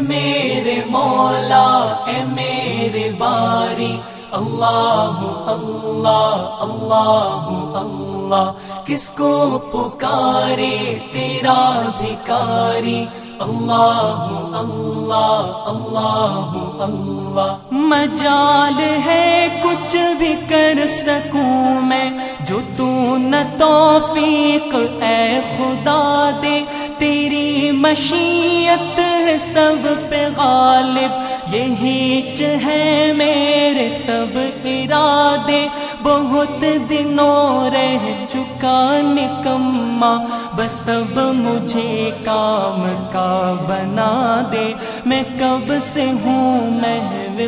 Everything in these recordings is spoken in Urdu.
میرے مولا، اے میرے باری۔ اللہ اللہ اللہ اللہ۔ کس کو پکارے تیرا بھکاری؟ اللہ اللہ اللہ اللہ۔ مجال ہے کچھ بھی کر سکوں میں، جو تو نہ توفیق، اے خدا دے۔ تیری مشیت سب پہ غالب، یہی ہے میرے سب ارادے۔ بہت دنوں رہ چکا نکما بس اب مجھے کام کا بنا دے۔ میں کب سے ہوں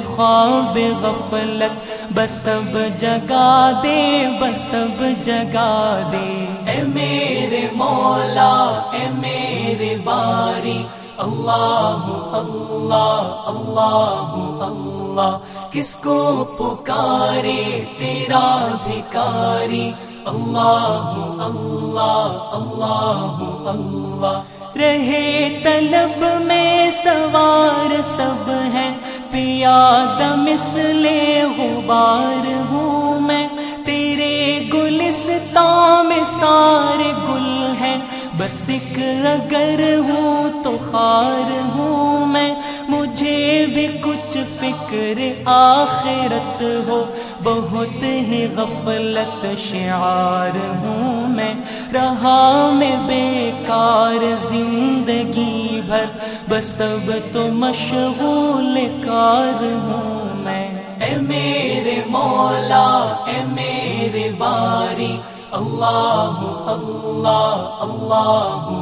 خواب غفلت، بس اب جگا دے، بس اب جگا دے۔ اے میرے مولا، اے میرے باری۔ اللہ اللہ اللہ اللہ۔ کس کو پکارے تیرا بھکاری؟ اللہ اللہ اللہ اللہ۔ رہے طلب میں سوار سب ہے پیاد مسلے غبار ہوں میں۔ تیرے گلستان میں سارے گل ہیں۔ بس ایک اگر ہوں تو خار ہوں مجھے بھی کچھ فکر آخرت ہو۔ بہت ہی غفلت شعار ہوں میں۔ رہا میں بیکار زندگی بھر۔ بس اب تو مشغول کار ہوں میں۔ اے میرے مولا، اے میرے باری۔ اللہ اللہ اللہ۔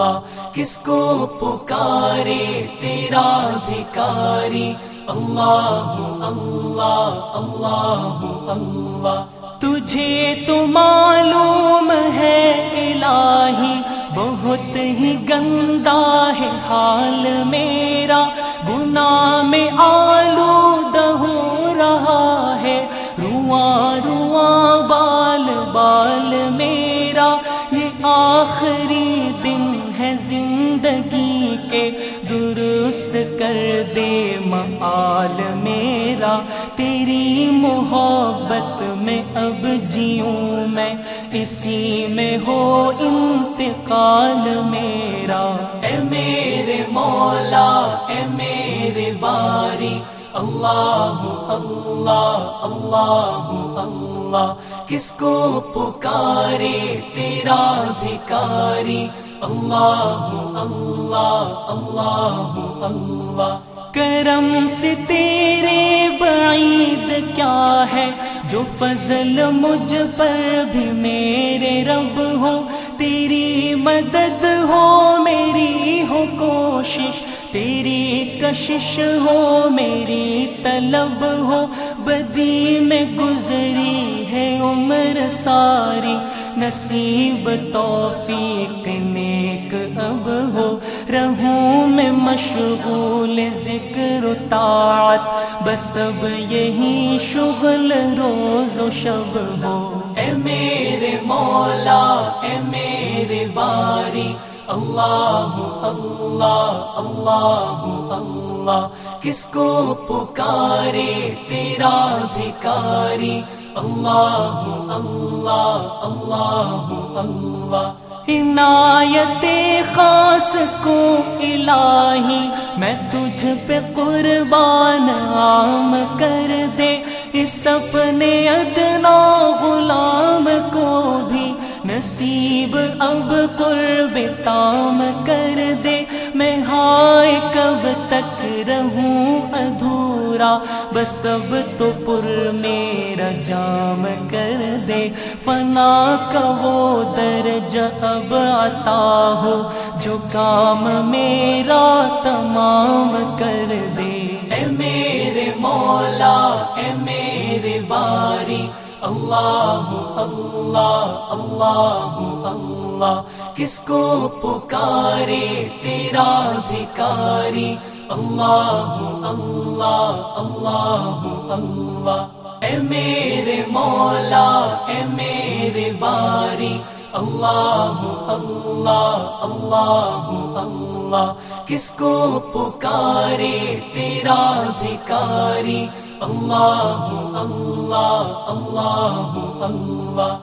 اللہ، کس کو پکارے تیرا بھکاری؟ اللہ اللہ اللہ اللہ۔ تجھے تو معلوم ہے الہی، بہت ہی گندا ہے حال میرا۔ گناہ میں آلود کے درست کر دے معال میرا۔ تیری محبت میں اب جیوں میں، اسی میں ہو انتقال میرا۔ اے میرے مولا، اے میرے باری اللہ اللہ اللہ اللہ. کس کو پکارے تیرا بھکاری. اللہ اللہ اللہ اللہ. کرم سے تیرے بعید کیا ہے؟ جو فضل مجھ پر بھی میرے رب ہو، تیری مدد ہو، میری ہو کوشش. تیری کشش ہو، میری طلب ہو، بدی میں گزری ہے عمر ساری، نصیب توفیق نیک اب ہو۔ رہوں میں مشغول ذکر و طاعت، بس اب یہی شغل روز و شب ہو۔ اے میرے مولا، اے میرے باری اللہ اللہ اللہ اللہ کس کو پکارے تیرا بھکاری اللہ اللہ اللہ اللہ عنایت خاص کو الہی میں تجھ پہ قربان عام کر دے اس اپنے ادنا غلام کو بھی نصیب، اب قرب تام کر دے۔ میں ہائے، کب تک رہوں ادھورا۔ بس اب تو پر میرا جام کر دے۔ فنا کا وہ درج اب عطا ہو۔ جو کام میرا تمام کر دے۔ اے میرے مولا، اے میرے باری۔ اللہ اللہ اللہ اللہ کس کو پکارے تیرا بھکاری اللہ اللہ اللہ اللہ اے میرے مولا اے میرے باری اللہ اللہ اللہ اللہ کس کو پکارے تیرا بھکاری اللہ اللہ اللہ اللہ